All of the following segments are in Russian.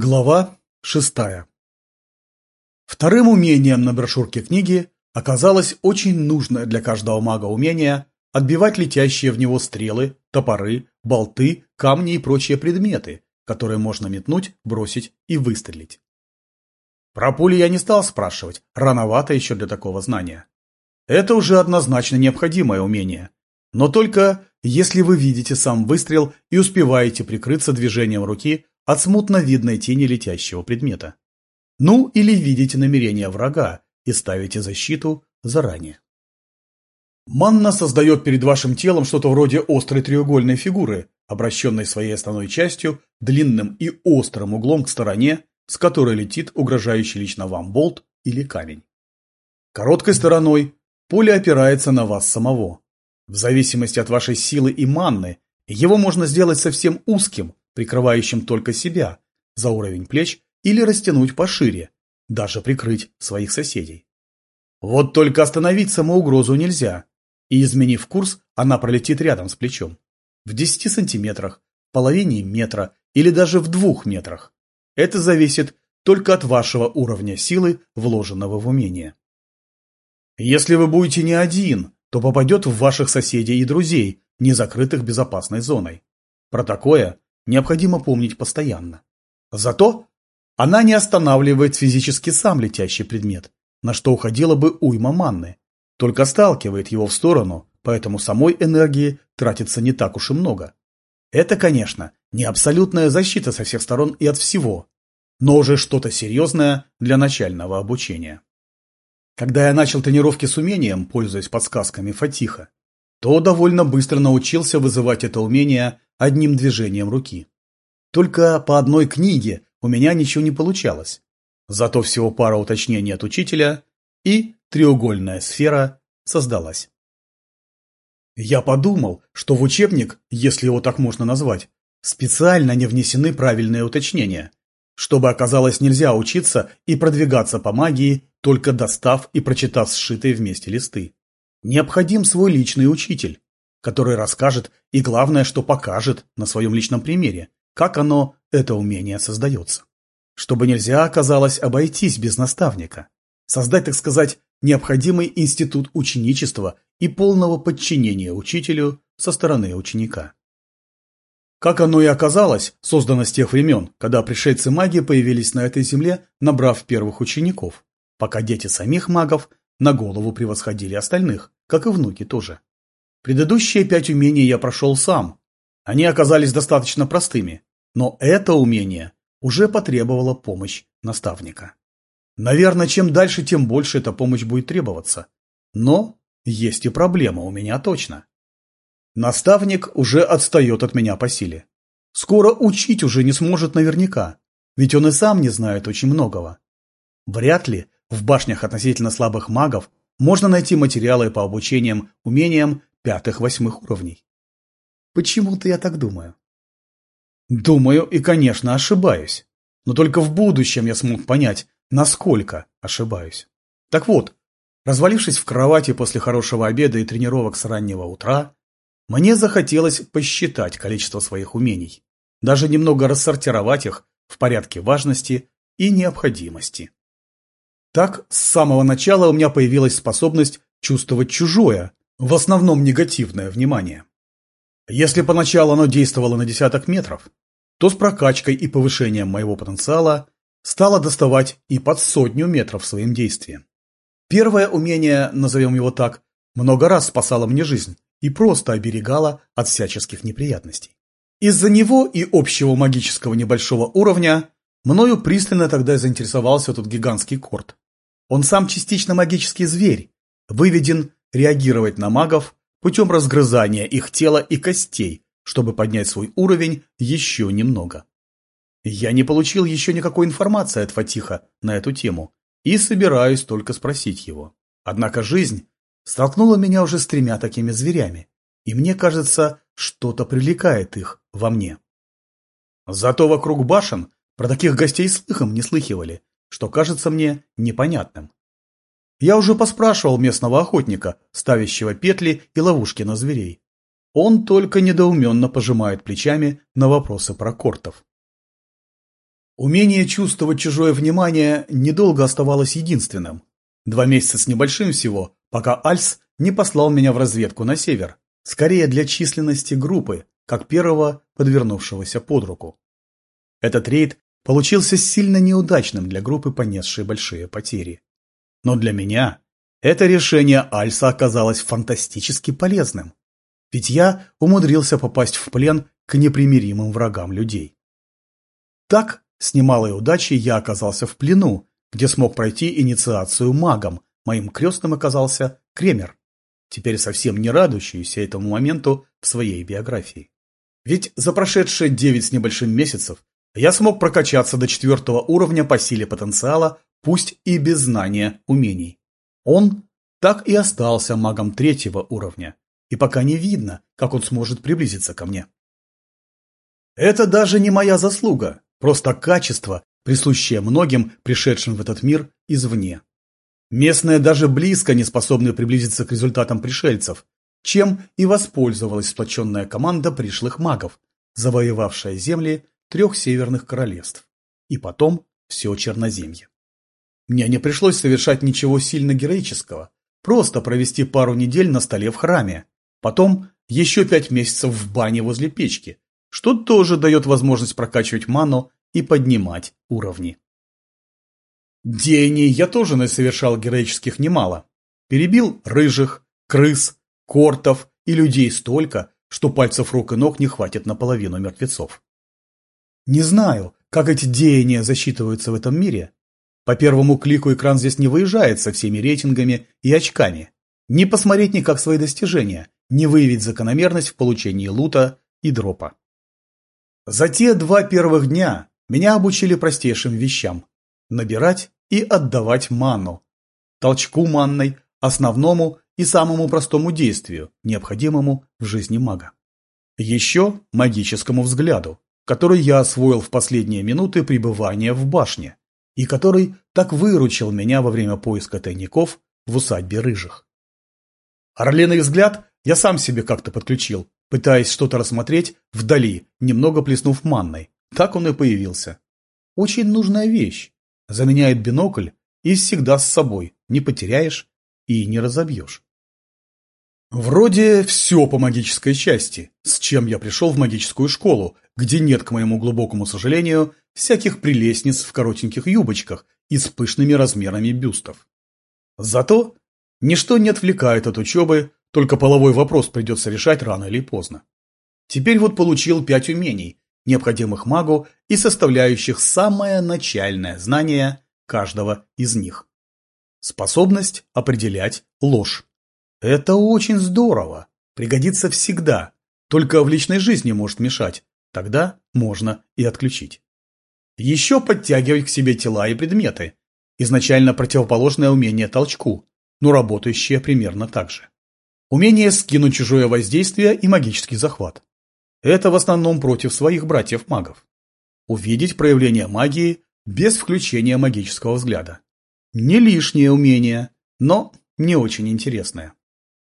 Глава шестая Вторым умением на брошюрке книги оказалось очень нужное для каждого мага умение отбивать летящие в него стрелы, топоры, болты, камни и прочие предметы, которые можно метнуть, бросить и выстрелить. Про пули я не стал спрашивать, рановато еще для такого знания. Это уже однозначно необходимое умение. Но только если вы видите сам выстрел и успеваете прикрыться движением руки от смутно видной тени летящего предмета. Ну или видите намерение врага и ставите защиту заранее. Манна создает перед вашим телом что-то вроде острой треугольной фигуры, обращенной своей основной частью длинным и острым углом к стороне, с которой летит угрожающий лично вам болт или камень. Короткой стороной поле опирается на вас самого. В зависимости от вашей силы и манны, его можно сделать совсем узким, прикрывающим только себя, за уровень плеч или растянуть пошире, даже прикрыть своих соседей. Вот только остановить саму угрозу нельзя, и, изменив курс, она пролетит рядом с плечом. В 10 сантиметрах, половине метра или даже в двух метрах. Это зависит только от вашего уровня силы, вложенного в умение. Если вы будете не один, то попадет в ваших соседей и друзей, не закрытых безопасной зоной. Про такое необходимо помнить постоянно. Зато она не останавливает физически сам летящий предмет, на что уходила бы уйма манны, только сталкивает его в сторону, поэтому самой энергии тратится не так уж и много. Это, конечно, не абсолютная защита со всех сторон и от всего, но уже что-то серьезное для начального обучения. Когда я начал тренировки с умением, пользуясь подсказками Фатиха, то довольно быстро научился вызывать это умение одним движением руки. Только по одной книге у меня ничего не получалось. Зато всего пара уточнений от учителя, и треугольная сфера создалась. Я подумал, что в учебник, если его так можно назвать, специально не внесены правильные уточнения, чтобы оказалось нельзя учиться и продвигаться по магии, только достав и прочитав сшитые вместе листы. Необходим свой личный учитель, который расскажет и, главное, что покажет на своем личном примере, как оно, это умение, создается. Чтобы нельзя оказалось обойтись без наставника. Создать, так сказать, необходимый институт ученичества и полного подчинения учителю со стороны ученика. Как оно и оказалось, создано с тех времен, когда пришельцы магии появились на этой земле, набрав первых учеников, пока дети самих магов на голову превосходили остальных, как и внуки тоже. Предыдущие пять умений я прошел сам. Они оказались достаточно простыми, но это умение уже потребовало помощь наставника. Наверное, чем дальше, тем больше эта помощь будет требоваться. Но есть и проблема у меня точно. Наставник уже отстает от меня по силе. Скоро учить уже не сможет наверняка, ведь он и сам не знает очень многого. Вряд ли в башнях относительно слабых магов можно найти материалы по обучениям умениям пятых-восьмых уровней. Почему-то я так думаю. Думаю и, конечно, ошибаюсь. Но только в будущем я смог понять, насколько ошибаюсь. Так вот, развалившись в кровати после хорошего обеда и тренировок с раннего утра, мне захотелось посчитать количество своих умений, даже немного рассортировать их в порядке важности и необходимости. Так, с самого начала у меня появилась способность чувствовать чужое, в основном негативное внимание. Если поначалу оно действовало на десяток метров, то с прокачкой и повышением моего потенциала стало доставать и под сотню метров своим действием. Первое умение, назовем его так, много раз спасало мне жизнь и просто оберегало от всяческих неприятностей. Из-за него и общего магического небольшого уровня мною пристально тогда заинтересовался тот гигантский корт. Он сам частично магический зверь, выведен реагировать на магов путем разгрызания их тела и костей, чтобы поднять свой уровень еще немного. Я не получил еще никакой информации от Фатиха на эту тему и собираюсь только спросить его. Однако жизнь столкнула меня уже с тремя такими зверями, и мне кажется, что-то привлекает их во мне. Зато вокруг башен про таких гостей слыхом не слыхивали, что кажется мне непонятным. Я уже поспрашивал местного охотника, ставящего петли и ловушки на зверей. Он только недоуменно пожимает плечами на вопросы про кортов. Умение чувствовать чужое внимание недолго оставалось единственным. Два месяца с небольшим всего, пока Альс не послал меня в разведку на север, скорее для численности группы, как первого подвернувшегося под руку. Этот рейд получился сильно неудачным для группы, понесшей большие потери. Но для меня это решение Альса оказалось фантастически полезным. Ведь я умудрился попасть в плен к непримиримым врагам людей. Так, с немалой удачей я оказался в плену, где смог пройти инициацию магом. Моим крестным оказался Кремер, теперь совсем не радующийся этому моменту в своей биографии. Ведь за прошедшие девять с небольшим месяцев я смог прокачаться до четвертого уровня по силе потенциала, пусть и без знания умений. Он так и остался магом третьего уровня, и пока не видно, как он сможет приблизиться ко мне. Это даже не моя заслуга, просто качество, присущее многим, пришедшим в этот мир извне. Местные даже близко не способны приблизиться к результатам пришельцев, чем и воспользовалась сплоченная команда пришлых магов, завоевавшая земли трех северных королевств, и потом все Черноземье. Мне не пришлось совершать ничего сильно героического, просто провести пару недель на столе в храме, потом еще пять месяцев в бане возле печки, что тоже дает возможность прокачивать ману и поднимать уровни. Деяний я тоже совершал героических немало. Перебил рыжих, крыс, кортов и людей столько, что пальцев рук и ног не хватит на половину мертвецов. Не знаю, как эти деяния засчитываются в этом мире. По первому клику экран здесь не выезжает со всеми рейтингами и очками. Не посмотреть никак свои достижения, не выявить закономерность в получении лута и дропа. За те два первых дня меня обучили простейшим вещам – набирать и отдавать ману, толчку манной, основному и самому простому действию, необходимому в жизни мага. Еще магическому взгляду, который я освоил в последние минуты пребывания в башне и который так выручил меня во время поиска тайников в усадьбе рыжих. Орлиный взгляд я сам себе как-то подключил, пытаясь что-то рассмотреть вдали, немного плеснув манной. Так он и появился. Очень нужная вещь. Заменяет бинокль и всегда с собой, не потеряешь и не разобьешь. Вроде все по магической части, с чем я пришел в магическую школу, где нет, к моему глубокому сожалению, всяких прелестниц в коротеньких юбочках и с пышными размерами бюстов. Зато ничто не отвлекает от учебы, только половой вопрос придется решать рано или поздно. Теперь вот получил пять умений, необходимых магу и составляющих самое начальное знание каждого из них. Способность определять ложь. Это очень здорово, пригодится всегда, только в личной жизни может мешать, тогда можно и отключить. Еще подтягивать к себе тела и предметы, изначально противоположное умение толчку, но работающее примерно так же. Умение скинуть чужое воздействие и магический захват. Это в основном против своих братьев-магов. Увидеть проявление магии без включения магического взгляда. Не лишнее умение, но не очень интересное.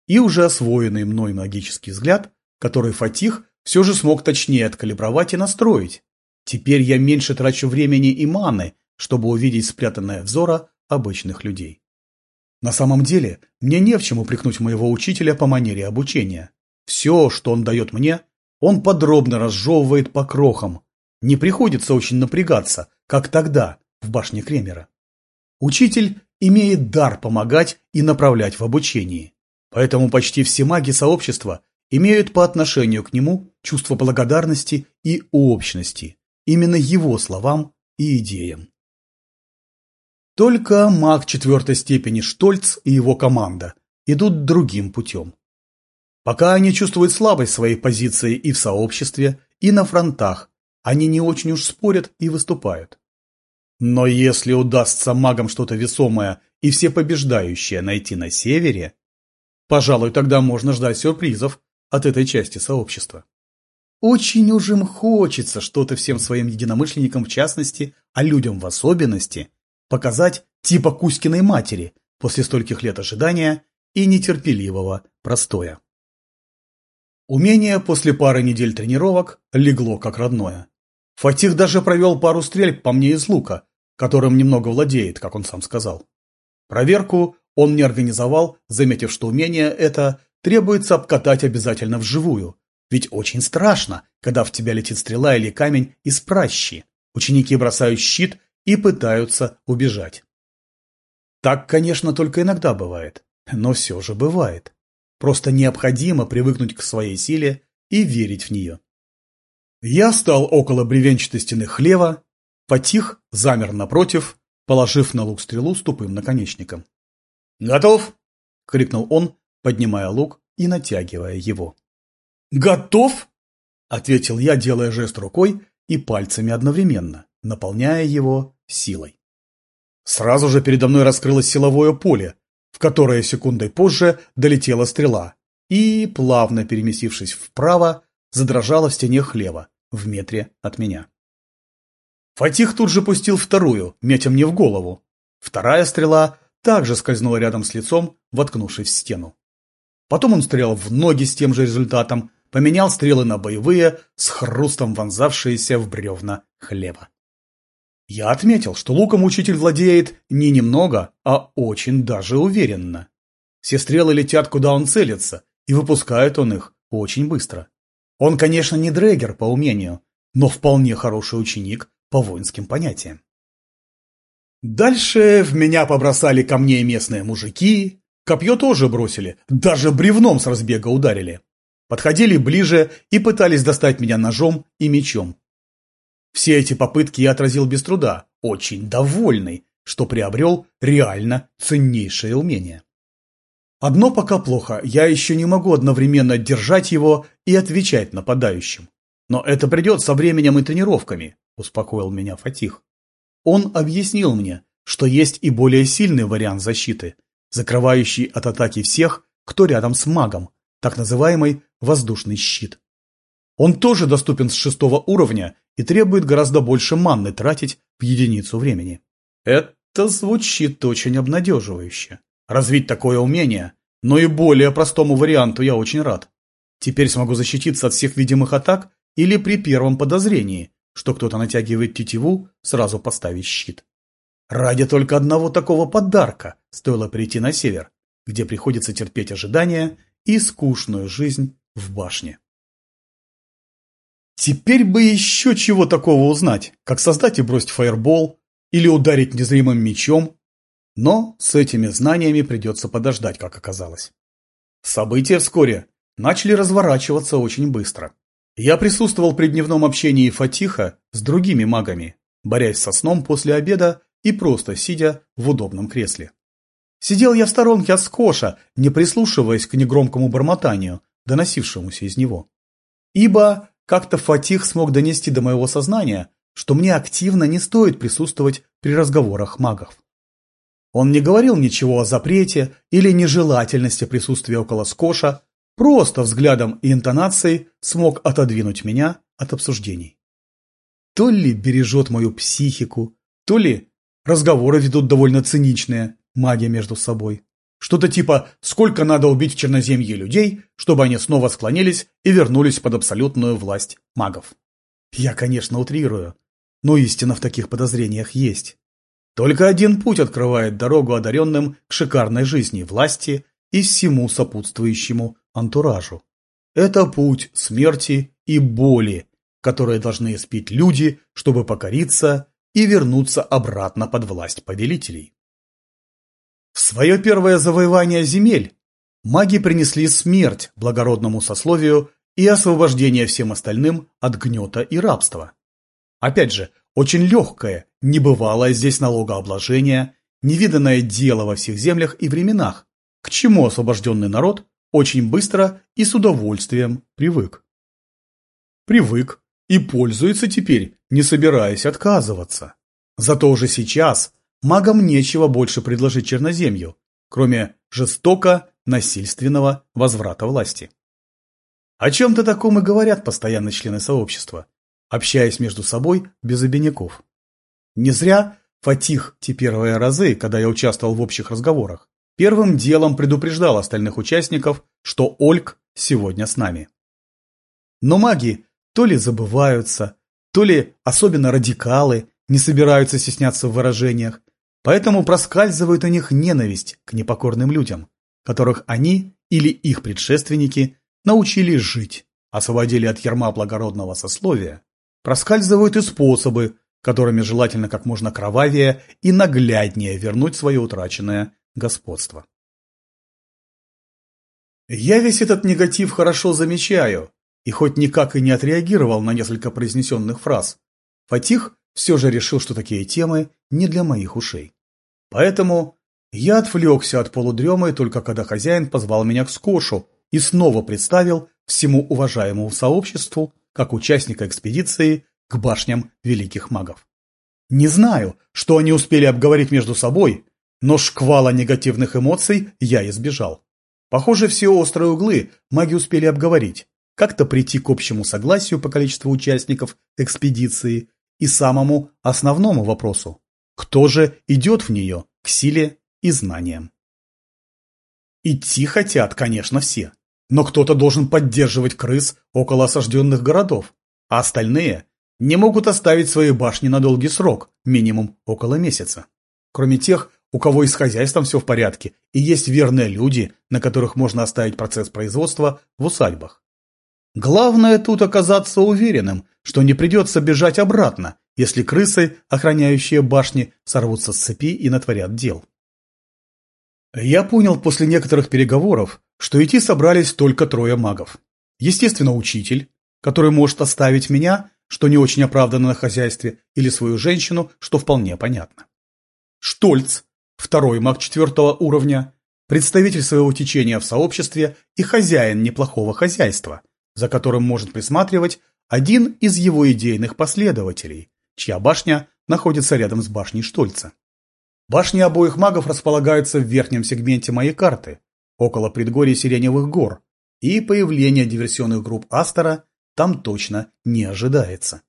И уже освоенный мной магический взгляд, который Фатих все же смог точнее откалибровать и настроить. Теперь я меньше трачу времени и маны, чтобы увидеть спрятанное взора обычных людей. На самом деле, мне не в чем упрекнуть моего учителя по манере обучения. Все, что он дает мне, он подробно разжевывает по крохам. Не приходится очень напрягаться, как тогда, в башне Кремера. Учитель имеет дар помогать и направлять в обучении. Поэтому почти все маги сообщества имеют по отношению к нему чувство благодарности и общности, именно его словам и идеям. Только маг четвертой степени Штольц и его команда идут другим путем. Пока они чувствуют слабость своей позиции и в сообществе, и на фронтах, они не очень уж спорят и выступают. Но если удастся магам что-то весомое и всепобеждающее найти на севере, пожалуй, тогда можно ждать сюрпризов от этой части сообщества. Очень уж им хочется что-то всем своим единомышленникам в частности, а людям в особенности, показать типа Кузькиной матери после стольких лет ожидания и нетерпеливого простоя. Умение после пары недель тренировок легло как родное. Фатих даже провел пару стрельб по мне из лука, которым немного владеет, как он сам сказал. Проверку он не организовал, заметив, что умение это требуется обкатать обязательно вживую. Ведь очень страшно, когда в тебя летит стрела или камень из пращи. Ученики бросают щит и пытаются убежать. Так, конечно, только иногда бывает, но все же бывает. Просто необходимо привыкнуть к своей силе и верить в нее. Я стал около бревенчатой стены хлева, потих, замер напротив, положив на лук стрелу с тупым наконечником. «Готов!» — крикнул он, поднимая лук и натягивая его. «Готов!» — ответил я, делая жест рукой и пальцами одновременно, наполняя его силой. Сразу же передо мной раскрылось силовое поле, в которое секундой позже долетела стрела и, плавно переместившись вправо, задрожала в стене хлева в метре от меня. Фатих тут же пустил вторую, метя мне в голову. Вторая стрела также скользнула рядом с лицом, воткнувшись в стену. Потом он стрелял в ноги с тем же результатом, поменял стрелы на боевые, с хрустом вонзавшиеся в бревна хлеба. Я отметил, что луком учитель владеет не немного, а очень даже уверенно. Все стрелы летят, куда он целится, и выпускает он их очень быстро. Он, конечно, не дрэгер по умению, но вполне хороший ученик по воинским понятиям. Дальше в меня побросали камней местные мужики, копье тоже бросили, даже бревном с разбега ударили. Подходили ближе и пытались достать меня ножом и мечом. Все эти попытки я отразил без труда, очень довольный, что приобрел реально ценнейшее умение. Одно пока плохо, я еще не могу одновременно держать его и отвечать нападающим. Но это придет со временем и тренировками, успокоил меня Фатих. Он объяснил мне, что есть и более сильный вариант защиты, закрывающий от атаки всех, кто рядом с магом, так называемый воздушный щит. Он тоже доступен с шестого уровня и требует гораздо больше манны тратить в единицу времени. Это звучит очень обнадеживающе. Развить такое умение, но и более простому варианту я очень рад. Теперь смогу защититься от всех видимых атак или при первом подозрении, что кто-то натягивает тетиву, сразу поставить щит. Ради только одного такого подарка стоило прийти на север, где приходится терпеть ожидания и скучную жизнь в башне. Теперь бы еще чего такого узнать, как создать и бросить фаербол, или ударить незримым мечом, но с этими знаниями придется подождать, как оказалось. События вскоре начали разворачиваться очень быстро. Я присутствовал при дневном общении Фатиха с другими магами, борясь со сном после обеда и просто сидя в удобном кресле. Сидел я в сторонке от скоша, не прислушиваясь к негромкому бормотанию, доносившемуся из него. Ибо как-то Фатих смог донести до моего сознания, что мне активно не стоит присутствовать при разговорах магов. Он не говорил ничего о запрете или нежелательности присутствия около скоша, просто взглядом и интонацией смог отодвинуть меня от обсуждений. То ли бережет мою психику, то ли разговоры ведут довольно циничные, маги между собой. Что-то типа «сколько надо убить в Черноземье людей, чтобы они снова склонились и вернулись под абсолютную власть магов». Я, конечно, утрирую, но истина в таких подозрениях есть. Только один путь открывает дорогу одаренным к шикарной жизни, власти и всему сопутствующему антуражу. Это путь смерти и боли, которые должны испить люди, чтобы покориться и вернуться обратно под власть повелителей. Свое первое завоевание земель маги принесли смерть благородному сословию и освобождение всем остальным от гнета и рабства. Опять же, очень легкое, небывалое здесь налогообложение, невиданное дело во всех землях и временах, к чему освобожденный народ очень быстро и с удовольствием привык. Привык и пользуется теперь, не собираясь отказываться. Зато уже сейчас магам нечего больше предложить черноземью, кроме жестоко насильственного возврата власти. О чем-то таком и говорят постоянно члены сообщества, общаясь между собой без обиняков. Не зря Фатих те первые разы, когда я участвовал в общих разговорах, Первым делом предупреждал остальных участников, что Ольг сегодня с нами. Но маги то ли забываются, то ли особенно радикалы не собираются стесняться в выражениях, поэтому проскальзывает у них ненависть к непокорным людям, которых они или их предшественники научили жить, освободили от ярма благородного сословия, проскальзывают и способы, которыми желательно как можно кровавее и нагляднее вернуть свое утраченное господство. Я весь этот негатив хорошо замечаю, и хоть никак и не отреагировал на несколько произнесенных фраз, Фатих все же решил, что такие темы не для моих ушей. Поэтому я отвлекся от полудремы только когда хозяин позвал меня к скошу и снова представил всему уважаемому сообществу как участника экспедиции к башням великих магов. Не знаю, что они успели обговорить между собой, но шквала негативных эмоций я избежал. Похоже, все острые углы маги успели обговорить, как-то прийти к общему согласию по количеству участников экспедиции и самому основному вопросу – кто же идет в нее к силе и знаниям? Идти хотят, конечно, все, но кто-то должен поддерживать крыс около осажденных городов, а остальные не могут оставить свои башни на долгий срок, минимум около месяца. Кроме тех, у кого и с хозяйством все в порядке, и есть верные люди, на которых можно оставить процесс производства в усадьбах. Главное тут оказаться уверенным, что не придется бежать обратно, если крысы, охраняющие башни, сорвутся с цепи и натворят дел. Я понял после некоторых переговоров, что идти собрались только трое магов. Естественно, учитель, который может оставить меня, что не очень оправданно на хозяйстве, или свою женщину, что вполне понятно. Штольц, второй маг четвертого уровня, представитель своего течения в сообществе и хозяин неплохого хозяйства, за которым может присматривать один из его идейных последователей, чья башня находится рядом с башней Штольца. Башни обоих магов располагаются в верхнем сегменте моей карты, около предгорий Сиреневых гор, и появление диверсионных групп Астера там точно не ожидается.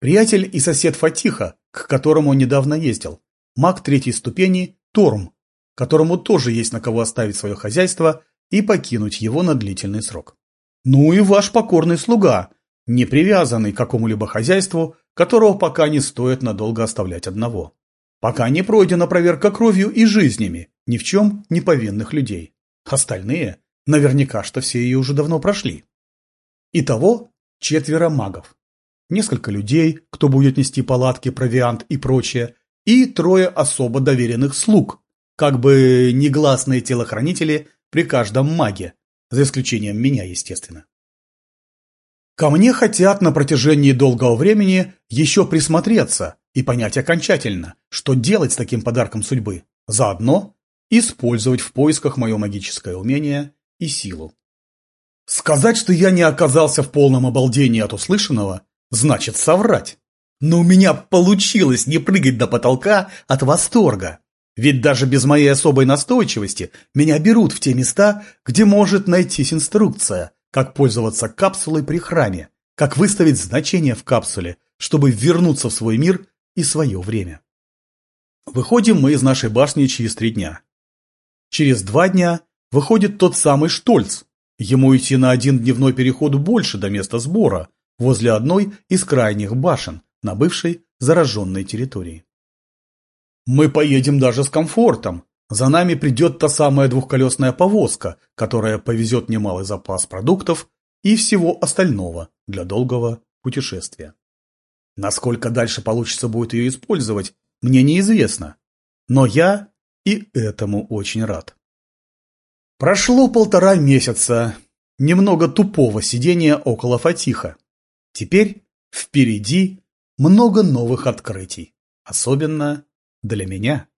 Приятель и сосед Фатиха, к которому он недавно ездил, маг третьей ступени Торм, которому тоже есть на кого оставить свое хозяйство и покинуть его на длительный срок. Ну и ваш покорный слуга, не привязанный к какому-либо хозяйству, которого пока не стоит надолго оставлять одного. Пока не пройдена проверка кровью и жизнями ни в чем не повинных людей. Остальные наверняка что все ее уже давно прошли. Итого четверо магов. Несколько людей, кто будет нести палатки, провиант и прочее, и трое особо доверенных слуг, как бы негласные телохранители при каждом маге, за исключением меня, естественно. Ко мне хотят на протяжении долгого времени еще присмотреться и понять окончательно, что делать с таким подарком судьбы, заодно использовать в поисках мое магическое умение и силу. Сказать, что я не оказался в полном обалдении от услышанного, значит соврать. Но у меня получилось не прыгать до потолка от восторга. Ведь даже без моей особой настойчивости меня берут в те места, где может найтись инструкция, как пользоваться капсулой при храме, как выставить значение в капсуле, чтобы вернуться в свой мир и свое время. Выходим мы из нашей башни через три дня. Через два дня выходит тот самый Штольц. Ему идти на один дневной переход больше до места сбора, возле одной из крайних башен на бывшей зараженной территории. Мы поедем даже с комфортом. За нами придет та самая двухколесная повозка, которая повезет немалый запас продуктов и всего остального для долгого путешествия. Насколько дальше получится будет ее использовать, мне неизвестно. Но я и этому очень рад. Прошло полтора месяца немного тупого сидения около Фатиха. Теперь впереди много новых открытий, особенно для меня.